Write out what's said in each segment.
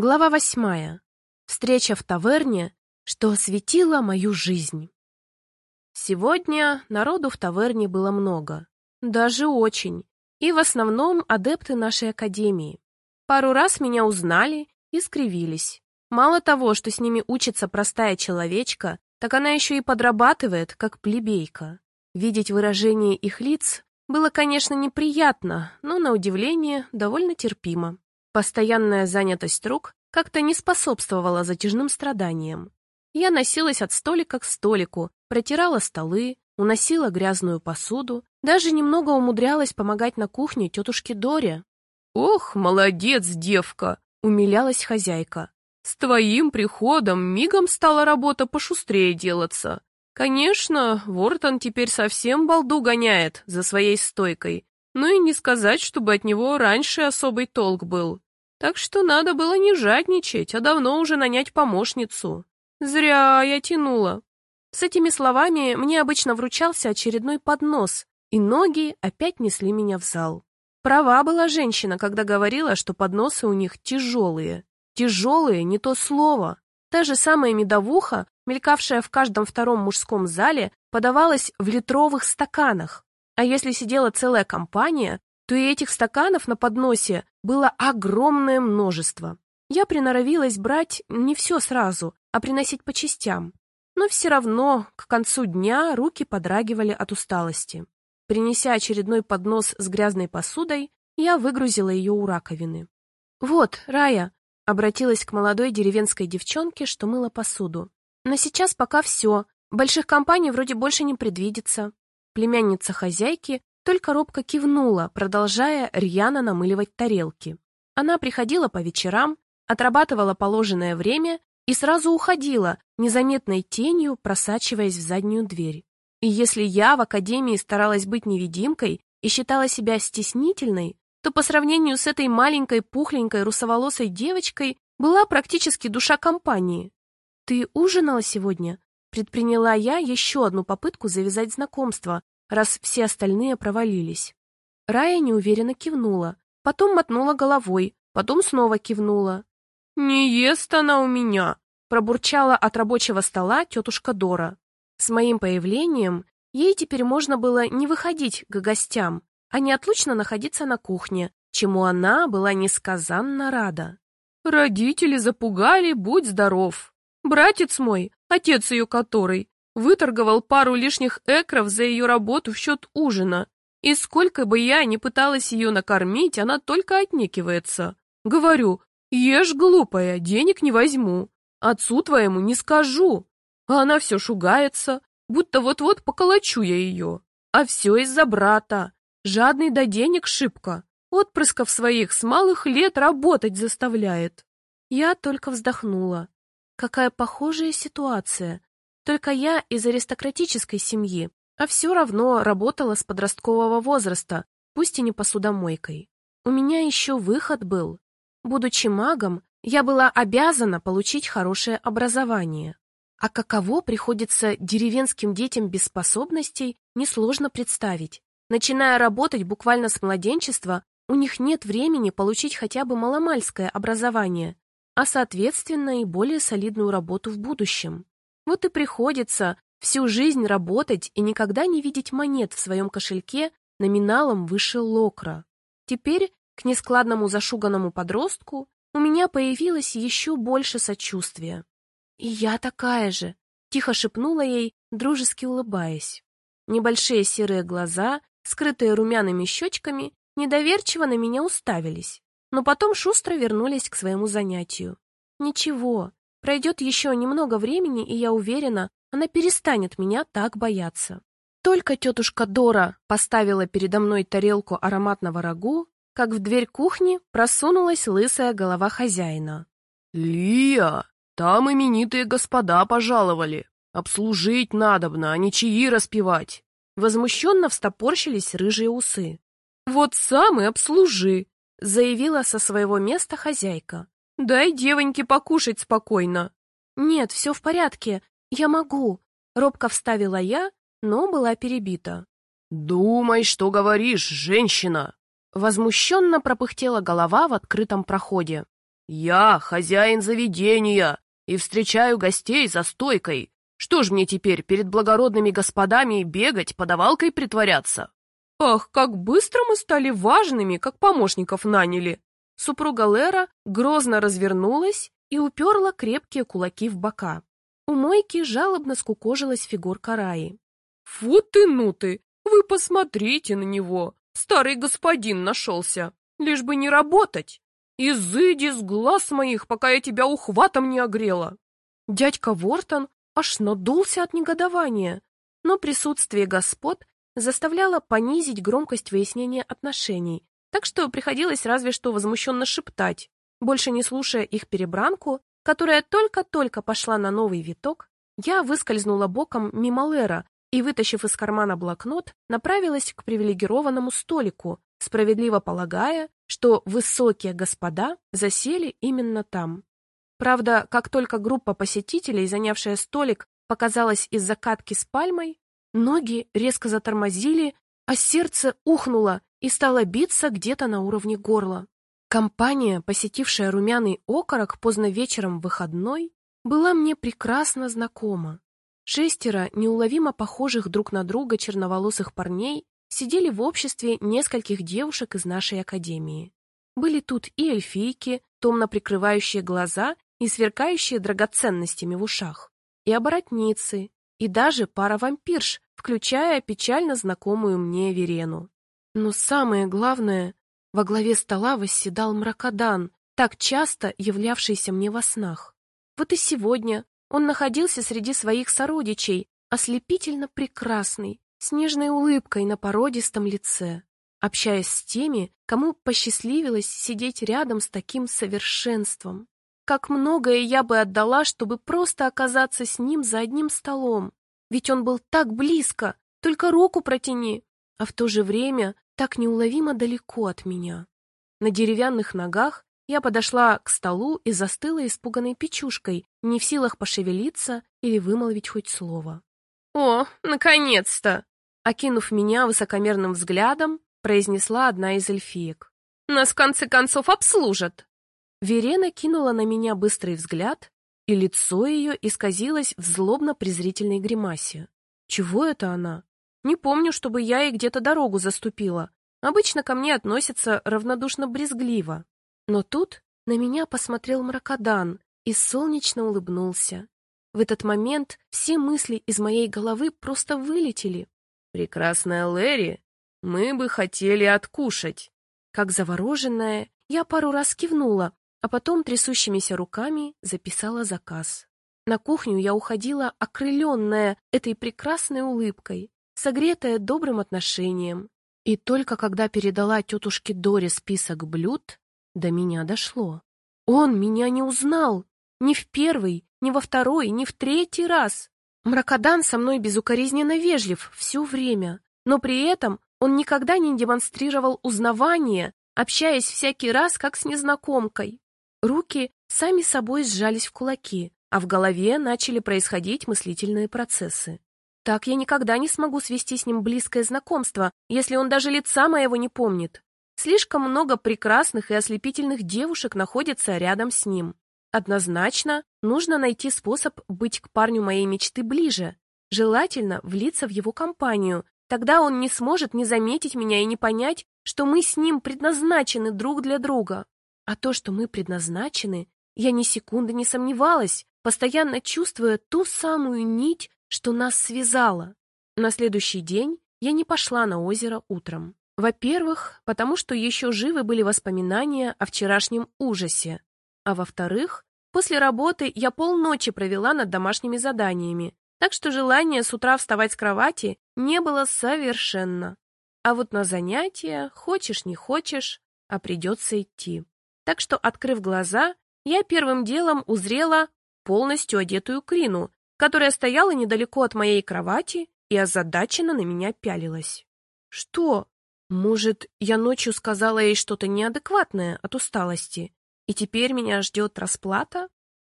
Глава восьмая. Встреча в таверне, что осветила мою жизнь. Сегодня народу в таверне было много. Даже очень. И в основном адепты нашей академии. Пару раз меня узнали и скривились. Мало того, что с ними учится простая человечка, так она еще и подрабатывает, как плебейка. Видеть выражение их лиц было, конечно, неприятно, но, на удивление, довольно терпимо. Постоянная занятость рук как-то не способствовала затяжным страданиям. Я носилась от столика к столику, протирала столы, уносила грязную посуду, даже немного умудрялась помогать на кухне тетушке Доре. «Ох, молодец, девка!» — умилялась хозяйка. «С твоим приходом мигом стала работа пошустрее делаться. Конечно, Вортон теперь совсем балду гоняет за своей стойкой, ну и не сказать, чтобы от него раньше особый толк был. Так что надо было не жадничать, а давно уже нанять помощницу. Зря я тянула. С этими словами мне обычно вручался очередной поднос, и ноги опять несли меня в зал. Права была женщина, когда говорила, что подносы у них тяжелые. Тяжелые — не то слово. Та же самая медовуха, мелькавшая в каждом втором мужском зале, подавалась в литровых стаканах. А если сидела целая компания, то и этих стаканов на подносе было огромное множество. Я приноровилась брать не все сразу, а приносить по частям. Но все равно к концу дня руки подрагивали от усталости. Принеся очередной поднос с грязной посудой, я выгрузила ее у раковины. «Вот, Рая», — обратилась к молодой деревенской девчонке, что мыла посуду. «На сейчас пока все. Больших компаний вроде больше не предвидится». Племянница хозяйки только робко кивнула, продолжая рьяно намыливать тарелки. Она приходила по вечерам, отрабатывала положенное время и сразу уходила, незаметной тенью просачиваясь в заднюю дверь. И если я в академии старалась быть невидимкой и считала себя стеснительной, то по сравнению с этой маленькой пухленькой русоволосой девочкой была практически душа компании. «Ты ужинала сегодня?» Предприняла я еще одну попытку завязать знакомство, раз все остальные провалились. Рая неуверенно кивнула, потом мотнула головой, потом снова кивнула. «Не ест она у меня!» — пробурчала от рабочего стола тетушка Дора. С моим появлением ей теперь можно было не выходить к гостям, а неотлучно находиться на кухне, чему она была несказанно рада. «Родители запугали, будь здоров! Братец мой, отец ее который, выторговал пару лишних экров за ее работу в счет ужина. И сколько бы я ни пыталась ее накормить, она только отнекивается. Говорю, ешь, глупая, денег не возьму. Отцу твоему не скажу. А она все шугается, будто вот-вот поколочу я ее. А все из-за брата. Жадный до денег шибко. Отпрысков своих с малых лет работать заставляет. Я только вздохнула. Какая похожая ситуация. Только я из аристократической семьи, а все равно работала с подросткового возраста, пусть и не посудомойкой. У меня еще выход был. Будучи магом, я была обязана получить хорошее образование. А каково приходится деревенским детям без способностей, несложно представить. Начиная работать буквально с младенчества, у них нет времени получить хотя бы маломальское образование, а соответственно и более солидную работу в будущем. Вот и приходится всю жизнь работать и никогда не видеть монет в своем кошельке номиналом выше локра. Теперь к нескладному зашуганному подростку у меня появилось еще больше сочувствия. «И я такая же», — тихо шепнула ей, дружески улыбаясь. Небольшие серые глаза, скрытые румяными щечками, недоверчиво на меня уставились, но потом шустро вернулись к своему занятию. Ничего, Пройдет еще немного времени, и я уверена, она перестанет меня так бояться. Только тетушка Дора поставила передо мной тарелку ароматного рагу, как в дверь кухни просунулась лысая голова хозяина. «Лия, там именитые господа пожаловали. Обслужить надобно, а не чаи распевать». Возмущенно встопорщились рыжие усы. «Вот сам и обслужи», — заявила со своего места хозяйка. Дай девоньке покушать спокойно. Нет, все в порядке. Я могу. Робко вставила я, но была перебита. Думай, что говоришь, женщина. Возмущенно пропыхтела голова в открытом проходе. Я хозяин заведения и встречаю гостей за стойкой. Что ж мне теперь перед благородными господами бегать, подавалкой притворяться? Ах, как быстро мы стали важными, как помощников наняли. Супруга Лера грозно развернулась и уперла крепкие кулаки в бока. У мойки жалобно скукожилась фигурка Раи. «Фу ты, ну ты! Вы посмотрите на него! Старый господин нашелся! Лишь бы не работать! Изыди с глаз моих, пока я тебя ухватом не огрела!» Дядька Вортон аж надулся от негодования, но присутствие господ заставляло понизить громкость выяснения отношений, так что приходилось разве что возмущенно шептать. Больше не слушая их перебранку, которая только-только пошла на новый виток, я выскользнула боком мимо Лера и, вытащив из кармана блокнот, направилась к привилегированному столику, справедливо полагая, что высокие господа засели именно там. Правда, как только группа посетителей, занявшая столик, показалась из закатки с пальмой, ноги резко затормозили, а сердце ухнуло и стало биться где-то на уровне горла. Компания, посетившая румяный окорок поздно вечером в выходной, была мне прекрасно знакома. Шестеро неуловимо похожих друг на друга черноволосых парней сидели в обществе нескольких девушек из нашей академии. Были тут и эльфийки, томно прикрывающие глаза и сверкающие драгоценностями в ушах, и оборотницы, и даже пара вампирш, включая печально знакомую мне Верену. Но самое главное, во главе стола восседал мракодан, так часто являвшийся мне во снах. Вот и сегодня он находился среди своих сородичей, ослепительно прекрасный, с нежной улыбкой на породистом лице, общаясь с теми, кому посчастливилось сидеть рядом с таким совершенством. Как многое я бы отдала, чтобы просто оказаться с ним за одним столом. Ведь он был так близко, только руку протяни, а в то же время так неуловимо далеко от меня. На деревянных ногах я подошла к столу и застыла испуганной печушкой, не в силах пошевелиться или вымолвить хоть слово. «О, наконец-то!» Окинув меня высокомерным взглядом, произнесла одна из эльфиек. «Нас в конце концов обслужат!» Верена кинула на меня быстрый взгляд, и лицо ее исказилось в злобно-презрительной гримасе. Чего это она? Не помню, чтобы я ей где-то дорогу заступила. Обычно ко мне относятся равнодушно-брезгливо. Но тут на меня посмотрел мракодан и солнечно улыбнулся. В этот момент все мысли из моей головы просто вылетели. «Прекрасная Лэри, мы бы хотели откушать». Как завороженная, я пару раз кивнула, а потом трясущимися руками записала заказ. На кухню я уходила окрыленная этой прекрасной улыбкой согретая добрым отношением. И только когда передала тетушке Доре список блюд, до меня дошло. Он меня не узнал. Ни в первый, ни во второй, ни в третий раз. Мракодан со мной безукоризненно вежлив все время, но при этом он никогда не демонстрировал узнавание, общаясь всякий раз как с незнакомкой. Руки сами собой сжались в кулаки, а в голове начали происходить мыслительные процессы. Так я никогда не смогу свести с ним близкое знакомство, если он даже лица моего не помнит. Слишком много прекрасных и ослепительных девушек находится рядом с ним. Однозначно, нужно найти способ быть к парню моей мечты ближе. Желательно влиться в его компанию. Тогда он не сможет не заметить меня и не понять, что мы с ним предназначены друг для друга. А то, что мы предназначены, я ни секунды не сомневалась, постоянно чувствуя ту самую нить, что нас связало. На следующий день я не пошла на озеро утром. Во-первых, потому что еще живы были воспоминания о вчерашнем ужасе. А во-вторых, после работы я полночи провела над домашними заданиями, так что желания с утра вставать с кровати не было совершенно. А вот на занятия, хочешь не хочешь, а придется идти. Так что, открыв глаза, я первым делом узрела полностью одетую Крину, которая стояла недалеко от моей кровати и озадаченно на меня пялилась. Что? Может, я ночью сказала ей что-то неадекватное от усталости, и теперь меня ждет расплата?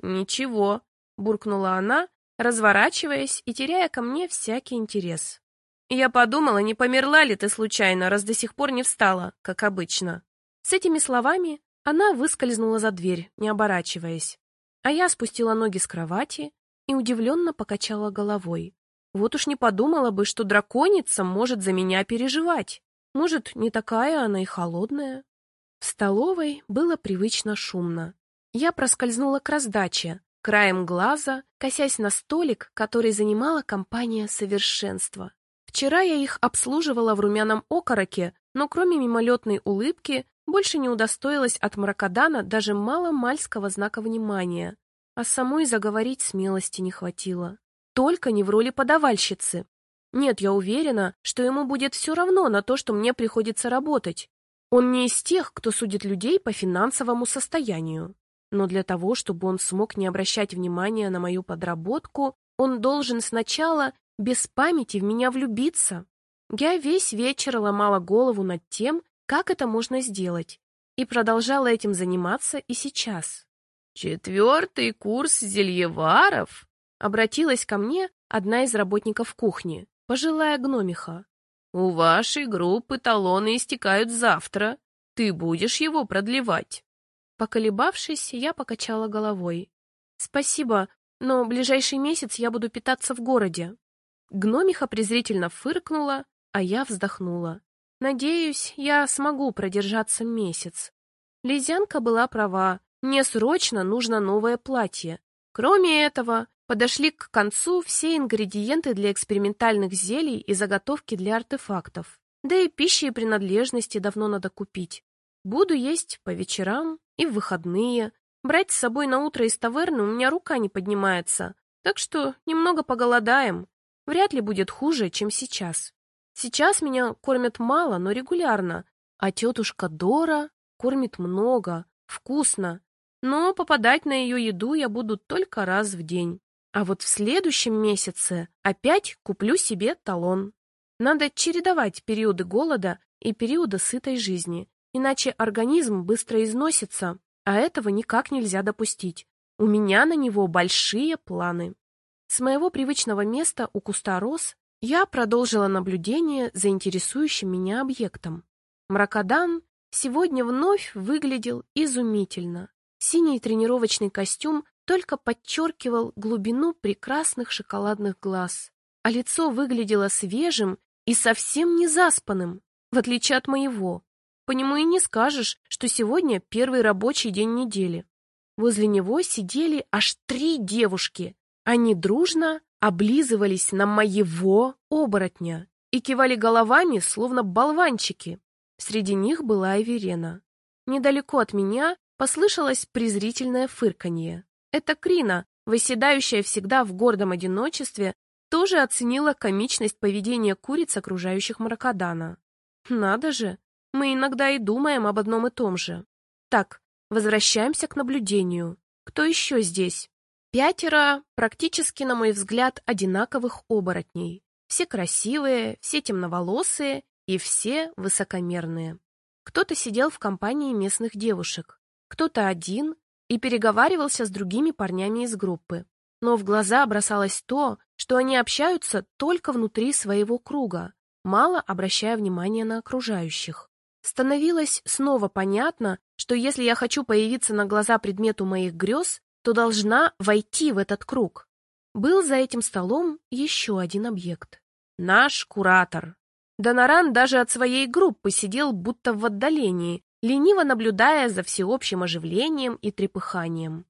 Ничего, буркнула она, разворачиваясь и теряя ко мне всякий интерес. Я подумала, не померла ли ты случайно, раз до сих пор не встала, как обычно. С этими словами Она выскользнула за дверь, не оборачиваясь. А я спустила ноги с кровати и удивленно покачала головой. Вот уж не подумала бы, что драконица может за меня переживать. Может, не такая она и холодная. В столовой было привычно шумно. Я проскользнула к раздаче, краем глаза, косясь на столик, который занимала компания совершенства. Вчера я их обслуживала в румяном окороке, но кроме мимолетной улыбки больше не удостоилась от Мракодана даже мало-мальского знака внимания, а самой заговорить смелости не хватило. Только не в роли подавальщицы. Нет, я уверена, что ему будет все равно на то, что мне приходится работать. Он не из тех, кто судит людей по финансовому состоянию. Но для того, чтобы он смог не обращать внимания на мою подработку, он должен сначала без памяти в меня влюбиться. Я весь вечер ломала голову над тем, как это можно сделать, и продолжала этим заниматься и сейчас. «Четвертый курс зельеваров?» Обратилась ко мне одна из работников кухни, пожилая гномиха. «У вашей группы талоны истекают завтра. Ты будешь его продлевать?» Поколебавшись, я покачала головой. «Спасибо, но ближайший месяц я буду питаться в городе». Гномиха презрительно фыркнула, а я вздохнула. Надеюсь, я смогу продержаться месяц. Лизянка была права, мне срочно нужно новое платье. Кроме этого, подошли к концу все ингредиенты для экспериментальных зелий и заготовки для артефактов. Да и пищи и принадлежности давно надо купить. Буду есть по вечерам и в выходные. Брать с собой на утро из таверны у меня рука не поднимается, так что немного поголодаем. Вряд ли будет хуже, чем сейчас. Сейчас меня кормят мало, но регулярно, а тетушка Дора кормит много, вкусно. Но попадать на ее еду я буду только раз в день. А вот в следующем месяце опять куплю себе талон. Надо чередовать периоды голода и периоды сытой жизни, иначе организм быстро износится, а этого никак нельзя допустить. У меня на него большие планы. С моего привычного места у куста роз я продолжила наблюдение за интересующим меня объектом. Мракодан сегодня вновь выглядел изумительно. Синий тренировочный костюм только подчеркивал глубину прекрасных шоколадных глаз, а лицо выглядело свежим и совсем не заспанным, в отличие от моего. По нему и не скажешь, что сегодня первый рабочий день недели. Возле него сидели аж три девушки. Они дружно облизывались на моего оборотня и кивали головами, словно болванчики. Среди них была и Верена. Недалеко от меня послышалось презрительное фырканье. Эта Крина, выседающая всегда в гордом одиночестве, тоже оценила комичность поведения куриц окружающих Маракадана. Надо же, мы иногда и думаем об одном и том же. Так, возвращаемся к наблюдению. Кто еще здесь? Пятеро, практически, на мой взгляд, одинаковых оборотней. Все красивые, все темноволосые и все высокомерные. Кто-то сидел в компании местных девушек, кто-то один и переговаривался с другими парнями из группы. Но в глаза бросалось то, что они общаются только внутри своего круга, мало обращая внимания на окружающих. Становилось снова понятно, что если я хочу появиться на глаза предмету моих грез, то должна войти в этот круг. Был за этим столом еще один объект. Наш куратор. Доноран даже от своей группы сидел будто в отдалении, лениво наблюдая за всеобщим оживлением и трепыханием.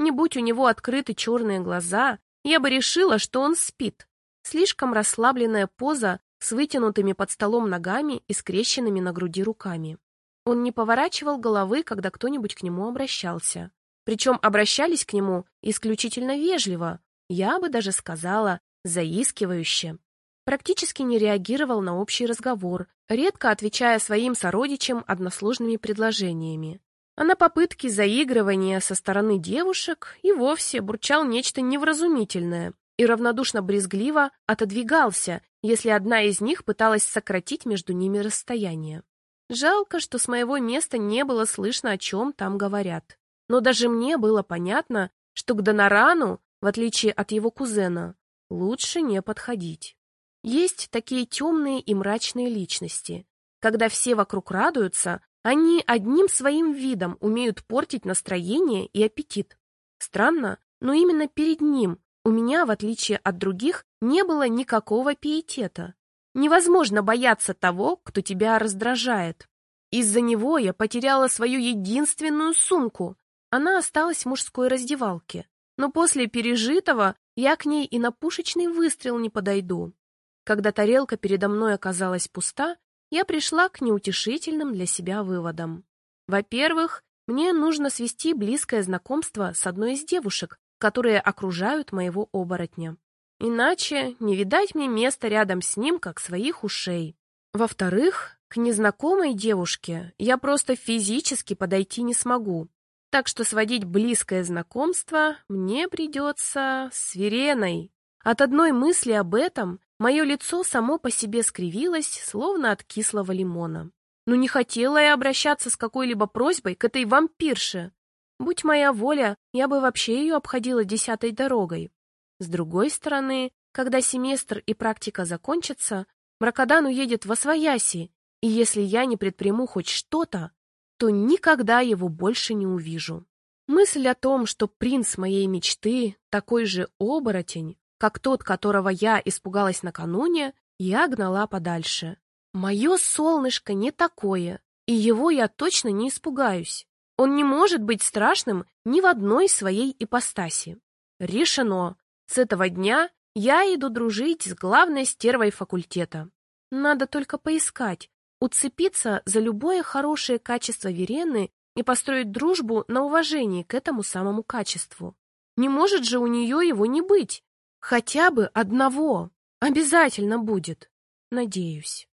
Не будь у него открыты черные глаза, я бы решила, что он спит. Слишком расслабленная поза с вытянутыми под столом ногами и скрещенными на груди руками. Он не поворачивал головы, когда кто-нибудь к нему обращался. Причем обращались к нему исключительно вежливо, я бы даже сказала, заискивающе. Практически не реагировал на общий разговор, редко отвечая своим сородичам односложными предложениями. А на попытки заигрывания со стороны девушек и вовсе бурчал нечто невразумительное и равнодушно-брезгливо отодвигался, если одна из них пыталась сократить между ними расстояние. Жалко, что с моего места не было слышно, о чем там говорят. Но даже мне было понятно, что к Донорану, в отличие от его кузена, лучше не подходить. Есть такие темные и мрачные личности. Когда все вокруг радуются, Они одним своим видом умеют портить настроение и аппетит. Странно, но именно перед ним у меня, в отличие от других, не было никакого пиетета. Невозможно бояться того, кто тебя раздражает. Из-за него я потеряла свою единственную сумку. Она осталась в мужской раздевалке. Но после пережитого я к ней и на пушечный выстрел не подойду. Когда тарелка передо мной оказалась пуста, я пришла к неутешительным для себя выводам. Во-первых, мне нужно свести близкое знакомство с одной из девушек, которые окружают моего оборотня. Иначе не видать мне места рядом с ним, как своих ушей. Во-вторых, к незнакомой девушке я просто физически подойти не смогу, так что сводить близкое знакомство мне придется с Вереной. От одной мысли об этом мое лицо само по себе скривилось, словно от кислого лимона. Но не хотела я обращаться с какой-либо просьбой к этой вампирше. Будь моя воля, я бы вообще ее обходила десятой дорогой. С другой стороны, когда семестр и практика закончатся, Мракодан уедет во Свояси, и если я не предприму хоть что-то, то никогда его больше не увижу. Мысль о том, что принц моей мечты такой же оборотень, как тот, которого я испугалась накануне, я гнала подальше. Мое солнышко не такое, и его я точно не испугаюсь. Он не может быть страшным ни в одной своей ипостаси. Решено. С этого дня я иду дружить с главной стервой факультета. Надо только поискать, уцепиться за любое хорошее качество Верены и построить дружбу на уважении к этому самому качеству. Не может же у нее его не быть. Хотя бы одного. Обязательно будет. Надеюсь.